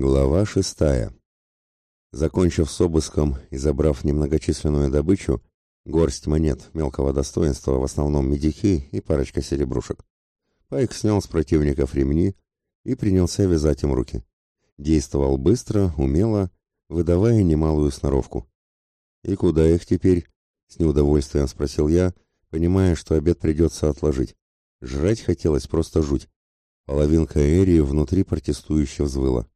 Глава шестая. Закончив с обыском и забрав немногочисленную добычу, горсть монет мелкого достоинства, в основном медики и парочка серебрушек, Пайк снял с противников ремни и принялся вязать им руки. Действовал быстро, умело, выдавая немалую сноровку. «И куда их теперь?» — с неудовольствием спросил я, понимая, что обед придется отложить. Жрать хотелось просто жуть. Половинка Эрии внутри протестующе взвыла.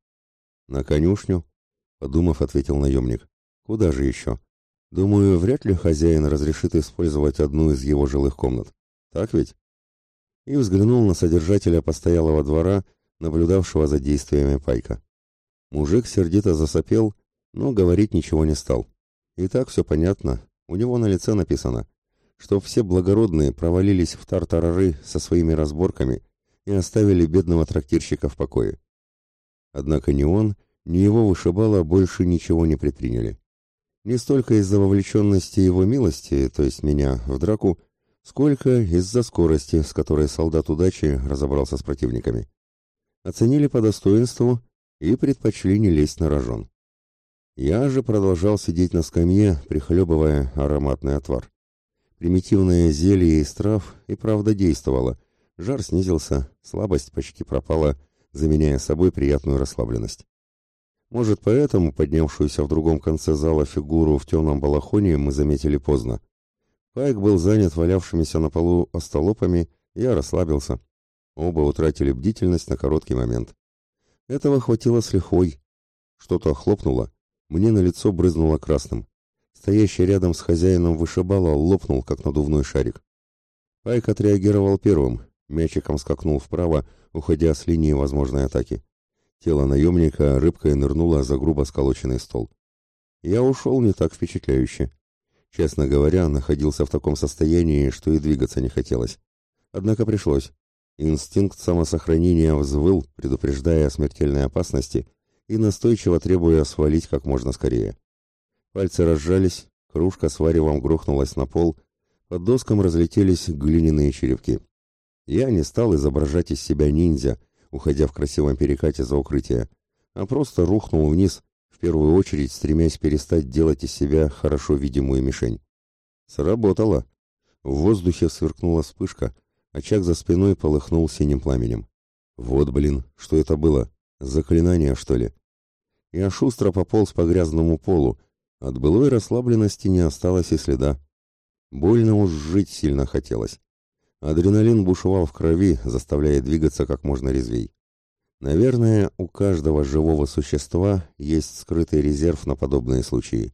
«На конюшню?» — подумав, ответил наемник. «Куда же еще? Думаю, вряд ли хозяин разрешит использовать одну из его жилых комнат. Так ведь?» И взглянул на содержателя постоялого двора, наблюдавшего за действиями Пайка. Мужик сердито засопел, но говорить ничего не стал. И так все понятно, у него на лице написано, что все благородные провалились в тартарары со своими разборками и оставили бедного трактирщика в покое. Однако ни он, ни его вышибала больше ничего не предприняли. Не столько из-за вовлеченности его милости, то есть меня, в драку, сколько из-за скорости, с которой солдат удачи разобрался с противниками. Оценили по достоинству и предпочли не лезть на рожон. Я же продолжал сидеть на скамье, прихлебывая ароматный отвар. Примитивное зелье из трав и правда действовало. Жар снизился, слабость почти пропала, заменяя собой приятную расслабленность. Может, поэтому поднявшуюся в другом конце зала фигуру в темном балахоне мы заметили поздно. Пайк был занят валявшимися на полу остолопами, я расслабился. Оба утратили бдительность на короткий момент. Этого хватило с лихвой. Что-то хлопнуло, мне на лицо брызнуло красным. Стоящий рядом с хозяином вышибала лопнул, как надувной шарик. Пайк отреагировал первым, мячиком скакнул вправо, уходя с линии возможной атаки. Тело наемника рыбкой нырнуло за грубо сколоченный стол. Я ушел не так впечатляюще. Честно говоря, находился в таком состоянии, что и двигаться не хотелось. Однако пришлось. Инстинкт самосохранения взвыл, предупреждая о смертельной опасности и настойчиво требуя свалить как можно скорее. Пальцы разжались, кружка с варевом грохнулась на пол, под доском разлетелись глиняные черепки. Я не стал изображать из себя ниндзя, уходя в красивом перекате за укрытие, а просто рухнул вниз, в первую очередь стремясь перестать делать из себя хорошо видимую мишень. Сработало. В воздухе сверкнула вспышка, очаг за спиной полыхнул синим пламенем. Вот, блин, что это было? Заклинание, что ли? Я шустро пополз по грязному полу, от былой расслабленности не осталось и следа. Больно уж жить сильно хотелось. Адреналин бушевал в крови, заставляя двигаться как можно резвей. Наверное, у каждого живого существа есть скрытый резерв на подобные случаи.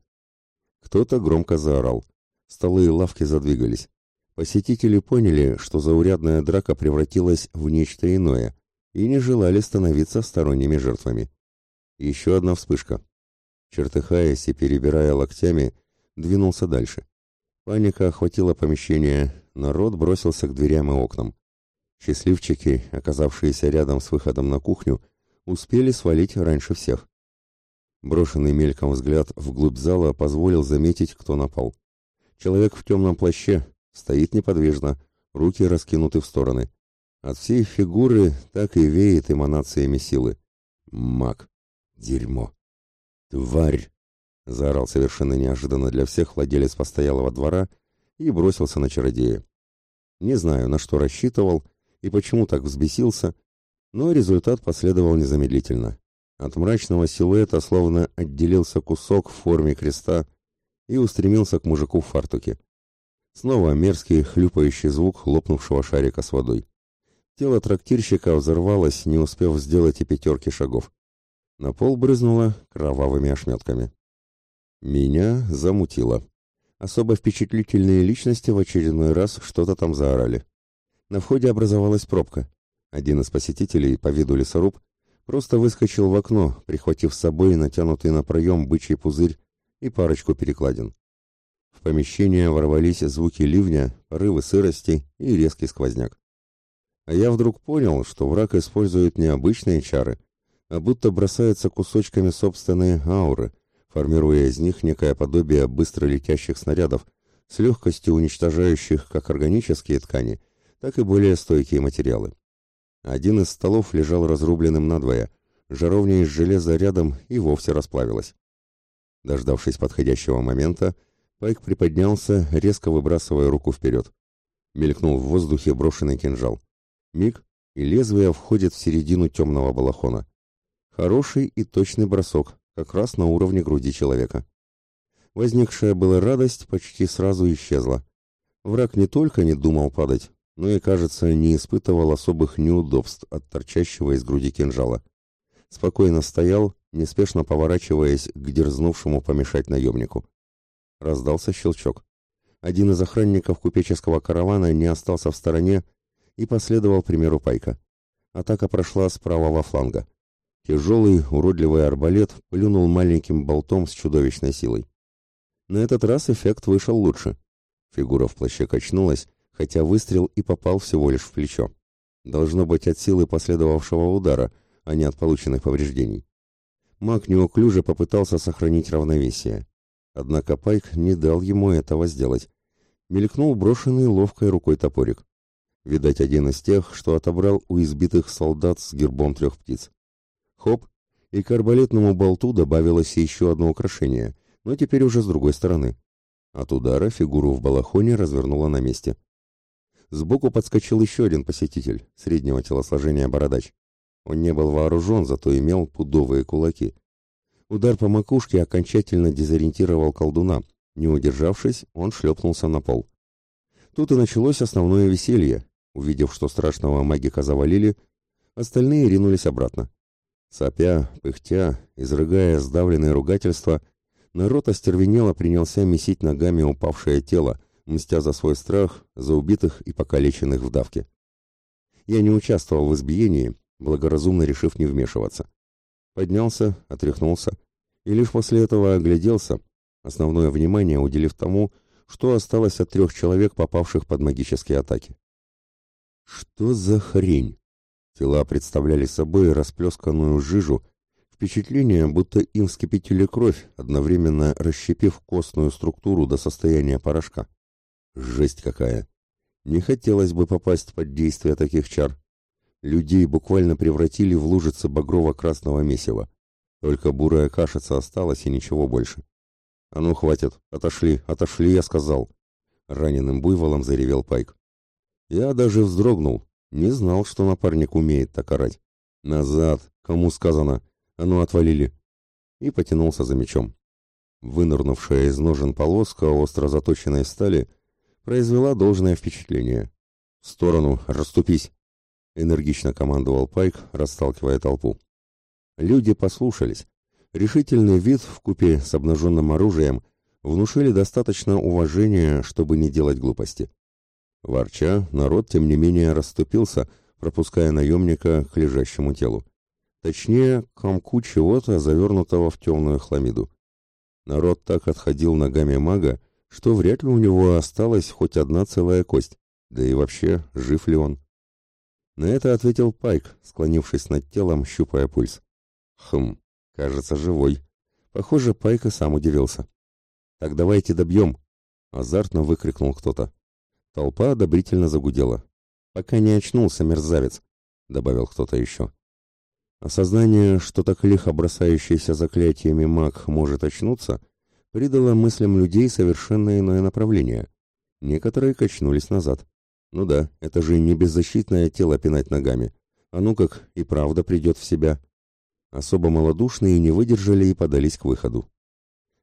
Кто-то громко заорал. Столы и лавки задвигались. Посетители поняли, что заурядная драка превратилась в нечто иное, и не желали становиться сторонними жертвами. Еще одна вспышка. Чертыхаясь и перебирая локтями, двинулся дальше. Паника охватила помещение, народ бросился к дверям и окнам. Счастливчики, оказавшиеся рядом с выходом на кухню, успели свалить раньше всех. Брошенный мельком взгляд вглубь зала позволил заметить, кто напал. Человек в темном плаще, стоит неподвижно, руки раскинуты в стороны. От всей фигуры так и веет эманациями силы. Маг. Дерьмо. Тварь заорал совершенно неожиданно для всех владелец постоялого двора и бросился на чародея. Не знаю, на что рассчитывал и почему так взбесился, но результат последовал незамедлительно. От мрачного силуэта словно отделился кусок в форме креста и устремился к мужику в фартуке. Снова мерзкий хлюпающий звук хлопнувшего шарика с водой. Тело трактирщика взорвалось, не успев сделать и пятерки шагов. На пол брызнуло кровавыми ошметками. Меня замутило. Особо впечатлительные личности в очередной раз что-то там заорали. На входе образовалась пробка. Один из посетителей, по виду лесоруб, просто выскочил в окно, прихватив с собой натянутый на проем бычий пузырь и парочку перекладин. В помещение ворвались звуки ливня, порывы сырости и резкий сквозняк. А я вдруг понял, что враг использует не обычные чары, а будто бросается кусочками собственной ауры, формируя из них некое подобие быстро летящих снарядов, с легкостью уничтожающих как органические ткани, так и более стойкие материалы. Один из столов лежал разрубленным надвое, жаровня из железа рядом и вовсе расплавилась. Дождавшись подходящего момента, Пайк приподнялся, резко выбрасывая руку вперед. Мелькнул в воздухе брошенный кинжал. Миг, и лезвие входит в середину темного балахона. Хороший и точный бросок, как раз на уровне груди человека. Возникшая была радость почти сразу исчезла. Враг не только не думал падать, но и, кажется, не испытывал особых неудобств от торчащего из груди кинжала. Спокойно стоял, неспешно поворачиваясь к дерзнувшему помешать наемнику. Раздался щелчок. Один из охранников купеческого каравана не остался в стороне и последовал примеру Пайка. Атака прошла с правого фланга. Тяжелый, уродливый арбалет плюнул маленьким болтом с чудовищной силой. На этот раз эффект вышел лучше. Фигура в плаще качнулась, хотя выстрел и попал всего лишь в плечо. Должно быть от силы последовавшего удара, а не от полученных повреждений. Маг неуклюже попытался сохранить равновесие. Однако Пайк не дал ему этого сделать. Мелькнул брошенный ловкой рукой топорик. Видать, один из тех, что отобрал у избитых солдат с гербом трех птиц. Хоп, и к арбалетному болту добавилось еще одно украшение, но теперь уже с другой стороны. От удара фигуру в балахоне развернуло на месте. Сбоку подскочил еще один посетитель, среднего телосложения бородач. Он не был вооружен, зато имел пудовые кулаки. Удар по макушке окончательно дезориентировал колдуна. Не удержавшись, он шлепнулся на пол. Тут и началось основное веселье. Увидев, что страшного магика завалили, остальные ринулись обратно. Сопя, пыхтя, изрыгая сдавленные ругательства, народ остервенело принялся месить ногами упавшее тело, мстя за свой страх, за убитых и покалеченных в давке. Я не участвовал в избиении, благоразумно решив не вмешиваться. Поднялся, отряхнулся, и лишь после этого огляделся, основное внимание уделив тому, что осталось от трех человек, попавших под магические атаки. Что за хрень? Тела представляли собой расплесканную жижу, впечатление, будто им вскипятили кровь, одновременно расщепив костную структуру до состояния порошка. Жесть какая! Не хотелось бы попасть под действие таких чар. Людей буквально превратили в лужицы багрово-красного месива. Только бурая кашица осталась и ничего больше. «А ну, хватит! Отошли! Отошли, я сказал!» Раненым буйволом заревел Пайк. Я даже вздрогнул. Не знал, что напарник умеет так орать. «Назад! Кому сказано? А ну, отвалили!» И потянулся за мечом. Вынырнувшая из ножен полоска остро заточенной стали произвела должное впечатление. «В сторону! Расступись!» — энергично командовал Пайк, расталкивая толпу. Люди послушались. Решительный вид в купе с обнаженным оружием внушили достаточно уважения, чтобы не делать глупости. Ворча, народ, тем не менее, расступился, пропуская наемника к лежащему телу. Точнее, к комку чего-то, завернутого в темную хламиду. Народ так отходил ногами мага, что вряд ли у него осталась хоть одна целая кость, да и вообще, жив ли он. На это ответил Пайк, склонившись над телом, щупая пульс. Хм, кажется, живой. Похоже, Пайк и сам удивился. «Так давайте добьем!» — азартно выкрикнул кто-то. Толпа одобрительно загудела. «Пока не очнулся, мерзавец!» — добавил кто-то еще. Осознание, что так лихо бросающийся заклятиями маг может очнуться, придало мыслям людей совершенно иное направление. Некоторые качнулись назад. Ну да, это же не беззащитное тело пинать ногами. А ну как, и правда придет в себя. Особо малодушные не выдержали и подались к выходу.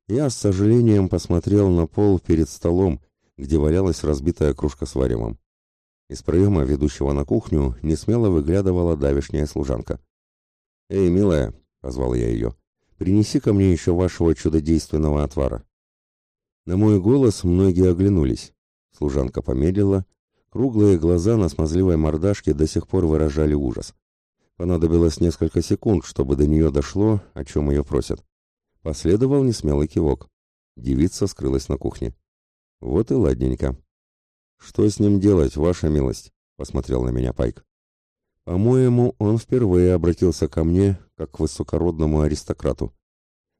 Я с сожалением посмотрел на пол перед столом, где валялась разбитая кружка с варевом. Из проема, ведущего на кухню, несмело выглядывала давешняя служанка. «Эй, милая!» — позвал я ее принеси ко мне еще вашего чудодейственного отвара». На мой голос многие оглянулись. Служанка помедлила. Круглые глаза на смазливой мордашке до сих пор выражали ужас. Понадобилось несколько секунд, чтобы до нее дошло, о чем ее просят. Последовал несмелый кивок. Девица скрылась на кухне. Вот и ладненько. «Что с ним делать, ваша милость?» — посмотрел на меня Пайк. По-моему, он впервые обратился ко мне, как к высокородному аристократу.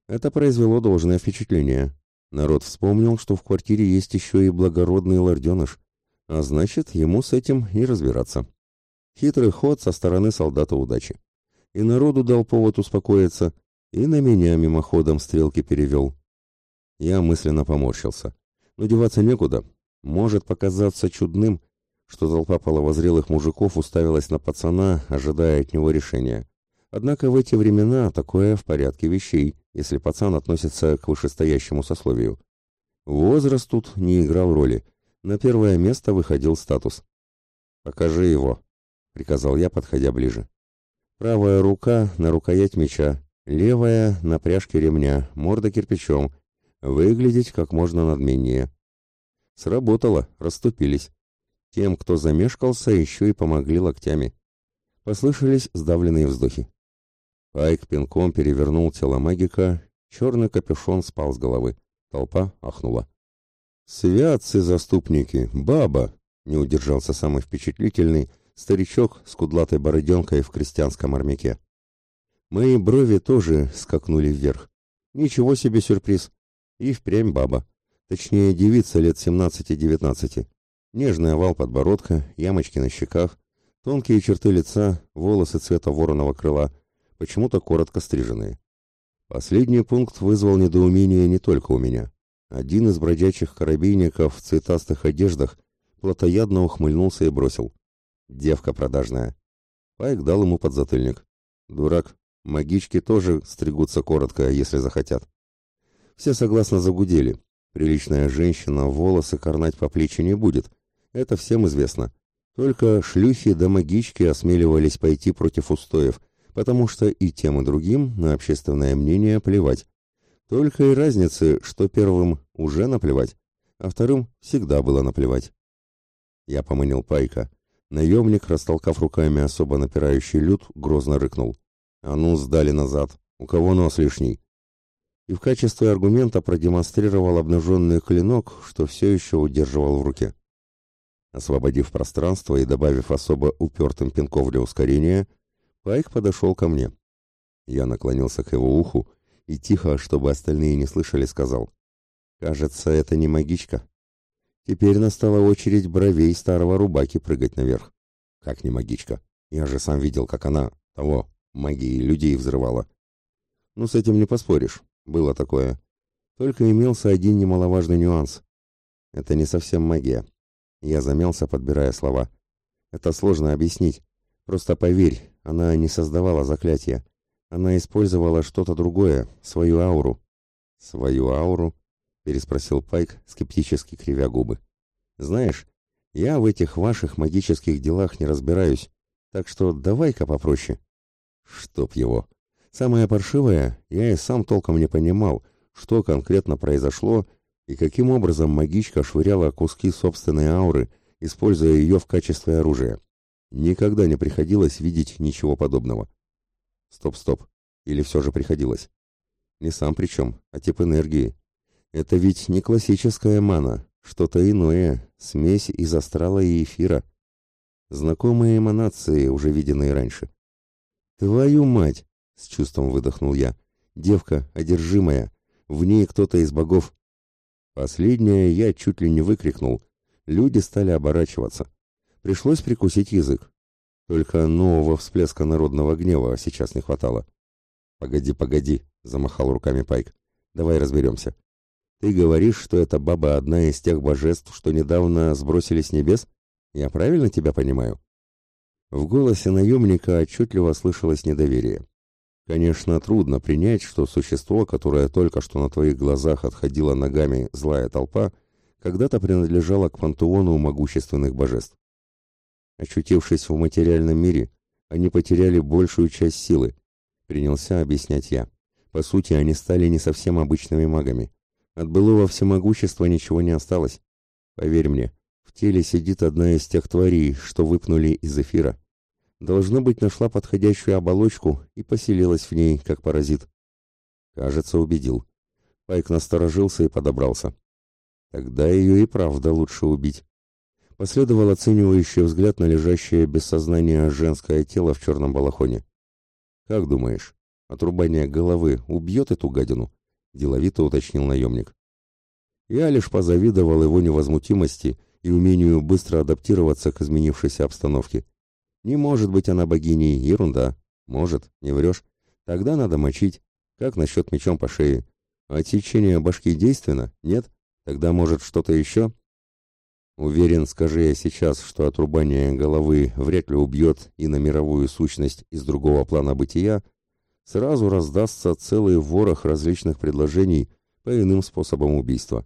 Это произвело должное впечатление. Народ вспомнил, что в квартире есть еще и благородный лорденыш, а значит, ему с этим и разбираться. Хитрый ход со стороны солдата удачи. и народу дал повод успокоиться, и на меня мимоходом стрелки перевел. Я мысленно поморщился. Но деваться некуда. Может показаться чудным, что толпа половозрелых мужиков уставилась на пацана, ожидая от него решения. Однако в эти времена такое в порядке вещей, если пацан относится к вышестоящему сословию. Возраст тут не играл роли. На первое место выходил статус. «Покажи его», — приказал я, подходя ближе. Правая рука на рукоять меча, левая на пряжке ремня, морда кирпичом. Выглядеть как можно надменнее. Сработало, расступились. Тем, кто замешкался, еще и помогли локтями. Послышались сдавленные вздохи. Пайк пинком перевернул тело магика, черный капюшон спал с головы. Толпа ахнула. «Святцы заступники! Баба!» — не удержался самый впечатлительный, старичок с кудлатой бороденкой в крестьянском армяке. Мои брови тоже скакнули вверх. Ничего себе сюрприз. И впрямь баба. Точнее, девица лет семнадцати-девятнадцати. Нежный овал подбородка, ямочки на щеках, тонкие черты лица, волосы цвета вороного крыла, почему-то коротко стриженные. Последний пункт вызвал недоумение не только у меня. Один из бродячих карабинников в цветастых одеждах плотоядно ухмыльнулся и бросил. «Девка продажная». Пайк дал ему подзатыльник. «Дурак, магички тоже стригутся коротко, если захотят». Все согласно загудели. Приличная женщина волосы корнать по плечи не будет, это всем известно. Только шлюхи да магички осмеливались пойти против устоев, потому что и тем, и другим на общественное мнение плевать. Только и разницы, что первым уже наплевать, а вторым всегда было наплевать. Я поманил Пайка. Наемник, растолкав руками особо напирающий люд, грозно рыкнул. «А ну, сдали назад! У кого нос лишний?» И в качестве аргумента продемонстрировал обнаженный клинок, что все еще удерживал в руке. Освободив пространство и добавив особо упертым пинков для ускорения, Пайк подошел ко мне. Я наклонился к его уху и тихо, чтобы остальные не слышали, сказал. «Кажется, это не магичка». Теперь настала очередь бровей старого рубаки прыгать наверх. Как не магичка? Я же сам видел, как она, того, магией людей взрывала. Ну, с этим не поспоришь. Было такое. Только имелся один немаловажный нюанс. Это не совсем магия. Я замялся, подбирая слова. Это сложно объяснить. Просто поверь, она не создавала заклятия. Она использовала что-то другое, свою ауру. Свою ауру? переспросил Пайк, скептически кривя губы. Знаешь, я в этих ваших магических делах не разбираюсь, так что давай-ка попроще. Чтоб его. Самое паршивое, я и сам толком не понимал, что конкретно произошло и каким образом магичка швыряла куски собственной ауры, используя ее в качестве оружия. Никогда не приходилось видеть ничего подобного. Стоп-стоп. Или все же приходилось? Не сам причем, а тип энергии. Это ведь не классическая мана, что-то иное, смесь из астрала и эфира. Знакомые эманации, уже виденные раньше. «Твою мать!» — с чувством выдохнул я. «Девка, одержимая. В ней кто-то из богов. Последнее я чуть ли не выкрикнул. Люди стали оборачиваться. Пришлось прикусить язык. Только нового всплеска народного гнева сейчас не хватало. «Погоди, погоди», — замахал руками Пайк. «Давай разберемся. Ты говоришь, что эта баба одна из тех божеств, что недавно сбросили с небес? Я правильно тебя понимаю?» В голосе наемника отчетливо слышалось недоверие. Конечно, трудно принять, что существо, которое только что на твоих глазах отходило ногами злая толпа, когда-то принадлежало к пантеону могущественных божеств. Очутившись в материальном мире, они потеряли большую часть силы, принялся объяснять я. По сути, они стали не совсем обычными магами. От былого всемогущества ничего не осталось. Поверь мне, в теле сидит одна из тех тварей, что выпнули из эфира должно быть, нашла подходящую оболочку и поселилась в ней, как паразит. Кажется, убедил. Пайк насторожился и подобрался. Тогда ее и правда лучше убить. Последовал оценивающий взгляд на лежащее без сознания женское тело в черном балахоне. «Как думаешь, отрубание головы убьет эту гадину?» — деловито уточнил наемник. Я лишь позавидовал его невозмутимости и умению быстро адаптироваться к изменившейся обстановке. Не может быть она богиней, ерунда. Может, не врешь. Тогда надо мочить. Как насчет мечом по шее? Течение башки действенно? Нет? Тогда, может, что-то еще? Уверен, скажи я сейчас, что отрубание головы вряд ли убьет и на мировую сущность из другого плана бытия, сразу раздастся целый ворох различных предложений по иным способам убийства.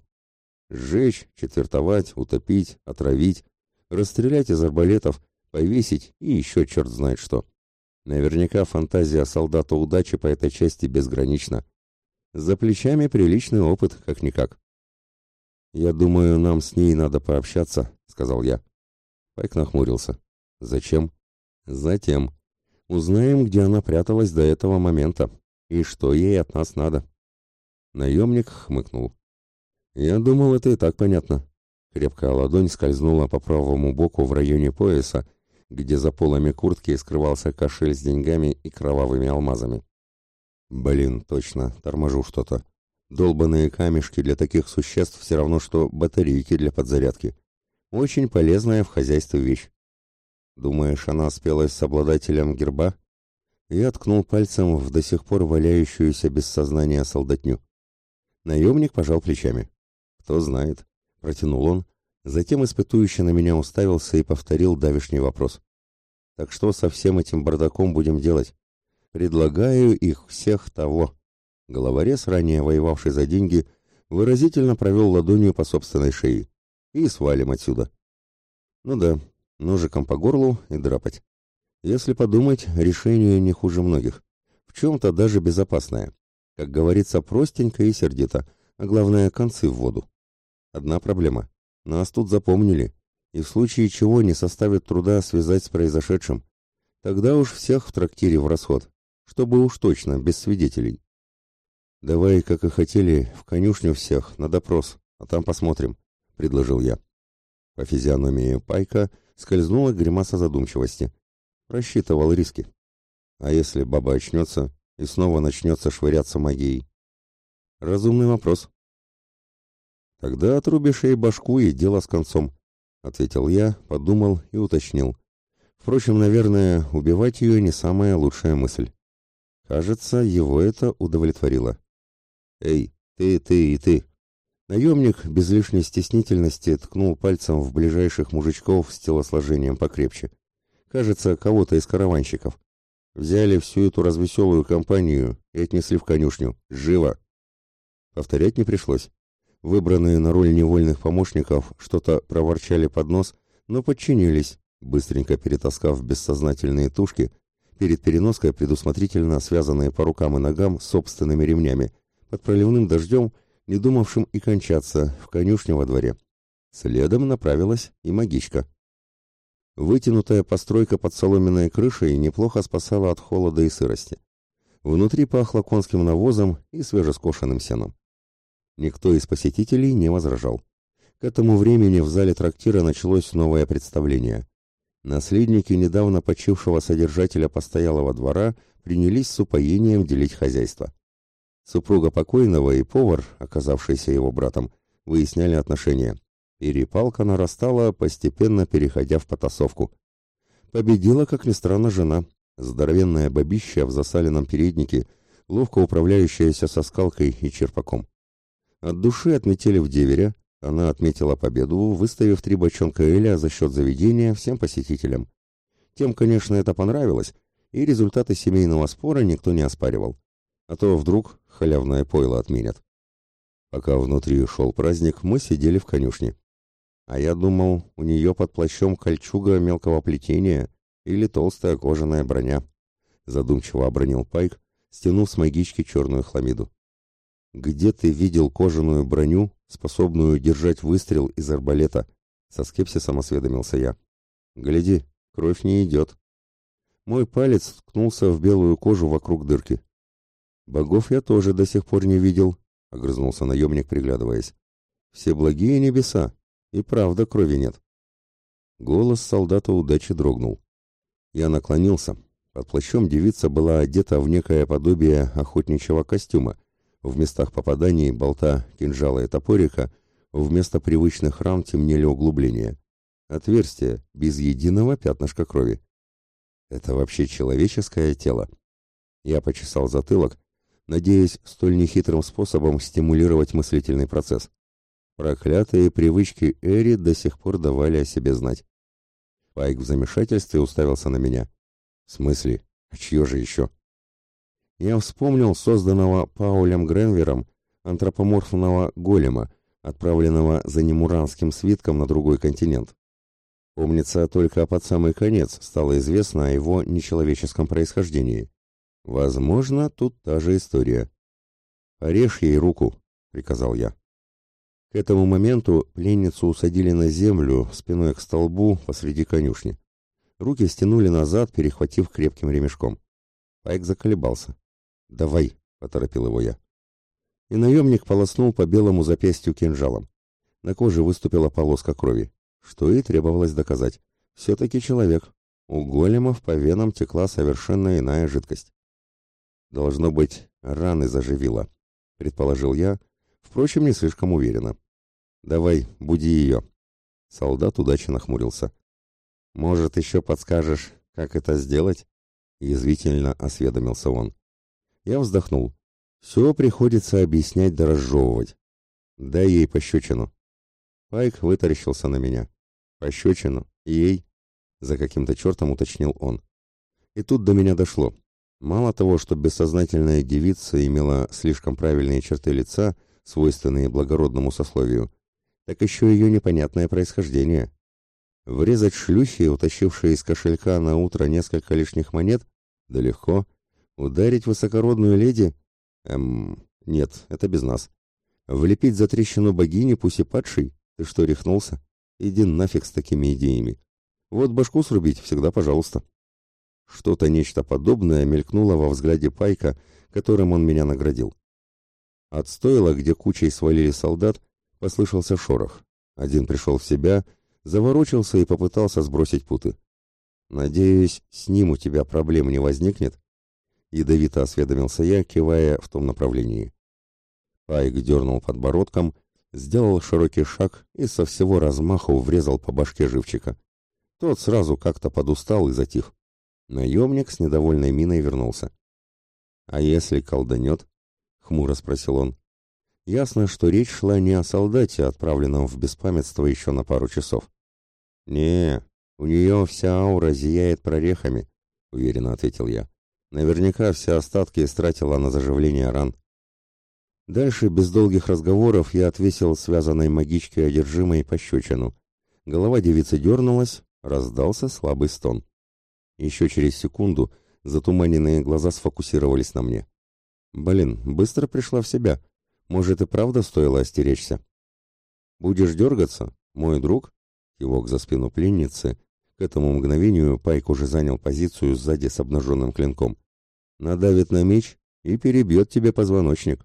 Сжечь, четвертовать, утопить, отравить, расстрелять из арбалетов, повесить и еще черт знает что. Наверняка фантазия солдата удачи по этой части безгранична. За плечами приличный опыт, как-никак. «Я думаю, нам с ней надо пообщаться», — сказал я. Пайк нахмурился. «Зачем?» «Затем. Узнаем, где она пряталась до этого момента и что ей от нас надо». Наемник хмыкнул. «Я думал, это и так понятно». Крепкая ладонь скользнула по правому боку в районе пояса, где за полами куртки скрывался кошель с деньгами и кровавыми алмазами. «Блин, точно, торможу что-то. Долбанные камешки для таких существ все равно, что батарейки для подзарядки. Очень полезная в хозяйстве вещь. Думаешь, она спелась с обладателем герба? Я ткнул пальцем в до сих пор валяющуюся без сознания солдатню. Наемник пожал плечами. Кто знает, протянул он, затем испытующе на меня уставился и повторил давишний вопрос. Так что со всем этим бардаком будем делать? Предлагаю их всех того. Головорез, ранее воевавший за деньги, выразительно провел ладонью по собственной шее. И свалим отсюда. Ну да, ножиком по горлу и драпать. Если подумать, решение не хуже многих. В чем-то даже безопасное. Как говорится, простенько и сердито, а главное, концы в воду. Одна проблема. Нас тут запомнили, и в случае чего не составит труда связать с произошедшим. Тогда уж всех в трактире в расход, чтобы уж точно, без свидетелей. «Давай, как и хотели, в конюшню всех, на допрос, а там посмотрим», — предложил я. По физиономии Пайка скользнула гримаса задумчивости. Рассчитывал риски. А если баба очнется и снова начнется швыряться магией? Разумный вопрос. Тогда отрубишь ей башку и дело с концом, — ответил я, подумал и уточнил. Впрочем, наверное, убивать ее не самая лучшая мысль. Кажется, его это удовлетворило. «Эй, ты, ты и ты!» Наемник без лишней стеснительности ткнул пальцем в ближайших мужичков с телосложением покрепче. Кажется, кого-то из караванщиков. Взяли всю эту развеселую компанию и отнесли в конюшню. Живо! Повторять не пришлось. Выбранные на роль невольных помощников что-то проворчали под нос, но подчинились, быстренько перетаскав бессознательные тушки, перед переноской предусмотрительно связанные по рукам и ногам собственными ремнями, под проливным дождем, не думавшим и кончаться, в конюшне во дворе. Следом направилась и магичка. Вытянутая постройка под соломенной крышей неплохо спасала от холода и сырости. Внутри пахло конским навозом и свежескошенным сеном. Никто из посетителей не возражал. К этому времени в зале трактира началось новое представление. Наследники недавно почившего содержателя постоялого двора принялись с упоением делить хозяйство. Супруга покойного и повар, оказавшийся его братом, выясняли отношения. Перепалка нарастала, постепенно переходя в потасовку. Победила, как ни странно, жена, здоровенная бабища в засаленном переднике, ловко управляющаяся со скалкой и черпаком. От души отметили в деверя, она отметила победу, выставив три бочонка Эля за счет заведения всем посетителям. Тем, конечно, это понравилось, и результаты семейного спора никто не оспаривал. А то вдруг халявное пойло отменят. Пока внутри шел праздник, мы сидели в конюшне. А я думал, у нее под плащом кольчуга мелкого плетения или толстая кожаная броня. Задумчиво обронил Пайк, стянув с магички черную хламиду. «Где ты видел кожаную броню, способную держать выстрел из арбалета?» Со скепсисом осведомился я. «Гляди, кровь не идет». Мой палец ткнулся в белую кожу вокруг дырки. «Богов я тоже до сих пор не видел», — огрызнулся наемник, приглядываясь. «Все благие небеса, и правда крови нет». Голос солдата удачи дрогнул. Я наклонился. Под плащом девица была одета в некое подобие охотничьего костюма. В местах попаданий болта, кинжала и топорика вместо привычных ран темнели углубления. Отверстие, без единого пятнышка крови. Это вообще человеческое тело? Я почесал затылок, надеясь столь нехитрым способом стимулировать мыслительный процесс. Проклятые привычки Эри до сих пор давали о себе знать. Пайк в замешательстве уставился на меня. В смысле? А чье же еще? Я вспомнил созданного Паулем Гренвером антропоморфного голема, отправленного за немуранским свитком на другой континент. Помнится, только под самый конец стало известно о его нечеловеческом происхождении. Возможно, тут та же история. «Порежь ей руку», — приказал я. К этому моменту пленницу усадили на землю, спиной к столбу посреди конюшни. Руки стянули назад, перехватив крепким ремешком. Пайк заколебался. «Давай», — поторопил его я. И наемник полоснул по белому запястью кинжалом. На коже выступила полоска крови, что и требовалось доказать. Все-таки человек. У големов по венам текла совершенно иная жидкость. «Должно быть, раны заживила», — предположил я, впрочем, не слишком уверенно. «Давай, буди ее». Солдат удачно нахмурился. «Может, еще подскажешь, как это сделать?» Язвительно осведомился он. Я вздохнул. «Все приходится объяснять да разжевывать. Дай ей пощечину». Пайк вытаращился на меня. «Пощечину? Ей?» За каким-то чертом уточнил он. И тут до меня дошло. Мало того, что бессознательная девица имела слишком правильные черты лица, свойственные благородному сословию, так еще ее непонятное происхождение. Врезать шлюхи, утащившие из кошелька на утро несколько лишних монет, да легко. Ударить высокородную леди? Эм, нет, это без нас. Влепить за трещину богини, пусть и падшей? Ты что, рехнулся? Иди нафиг с такими идеями. Вот башку срубить всегда пожалуйста. Что-то нечто подобное мелькнуло во взгляде Пайка, которым он меня наградил. От стойла, где кучей свалили солдат, послышался шорох. Один пришел в себя, заворочился и попытался сбросить путы. «Надеюсь, с ним у тебя проблем не возникнет?» Ядовито осведомился я, кивая в том направлении. Пайк дернул подбородком, сделал широкий шаг и со всего размаху врезал по башке живчика. Тот сразу как-то подустал и затих. Наемник с недовольной миной вернулся. «А если колданет?» — хмуро спросил он. Ясно, что речь шла не о солдате, отправленном в беспамятство еще на пару часов. «Не, у нее вся аура зияет прорехами», — уверенно ответил я. «Наверняка все остатки истратила на заживление ран». Дальше, без долгих разговоров, я отвесил связанной магичке одержимой пощечину. Голова девицы дернулась, раздался слабый стон. Еще через секунду затуманенные глаза сфокусировались на мне. Блин, быстро пришла в себя. Может и правда стоило остеречься. Будешь дергаться, мой друг? Кивок за спину пленницы. К этому мгновению Пайк уже занял позицию сзади с обнаженным клинком. Надавит на меч и перебьет тебе позвоночник.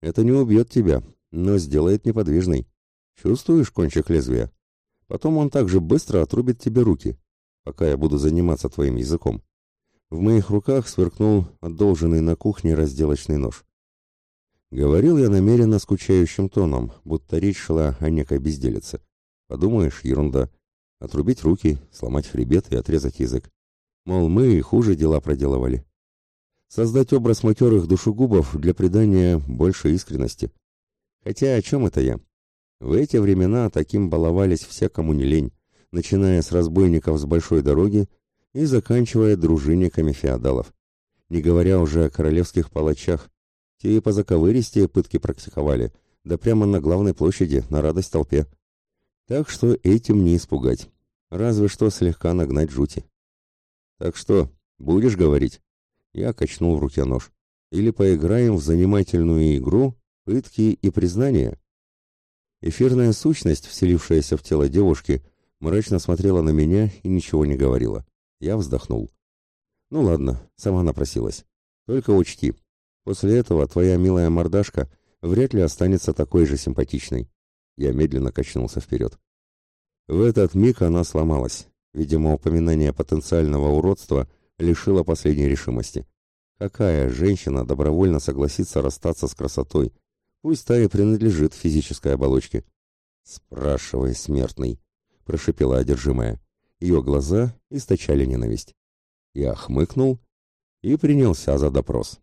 Это не убьет тебя, но сделает неподвижной. Чувствуешь кончик лезвия? Потом он также быстро отрубит тебе руки пока я буду заниматься твоим языком. В моих руках сверкнул одолженный на кухне разделочный нож. Говорил я намеренно скучающим тоном, будто речь шла о некой безделице. Подумаешь, ерунда. Отрубить руки, сломать хребет и отрезать язык. Мол, мы и хуже дела проделывали. Создать образ матерых душегубов для придания больше искренности. Хотя о чем это я? В эти времена таким баловались все, кому не лень начиная с разбойников с большой дороги и заканчивая дружинниками феодалов. Не говоря уже о королевских палачах, те и по заковыристее пытки практиковали, да прямо на главной площади, на радость толпе. Так что этим не испугать, разве что слегка нагнать жути. Так что, будешь говорить? Я качнул в руке нож. Или поиграем в занимательную игру пытки и признания? Эфирная сущность, вселившаяся в тело девушки, — мрачно смотрела на меня и ничего не говорила. Я вздохнул. «Ну ладно, сама напросилась. Только учти, после этого твоя милая мордашка вряд ли останется такой же симпатичной». Я медленно качнулся вперед. В этот миг она сломалась. Видимо, упоминание потенциального уродства лишило последней решимости. Какая женщина добровольно согласится расстаться с красотой, пусть та и принадлежит физической оболочке? Спрашивай, смертный прошипела одержимая. Ее глаза источали ненависть. Я хмыкнул и принялся за допрос.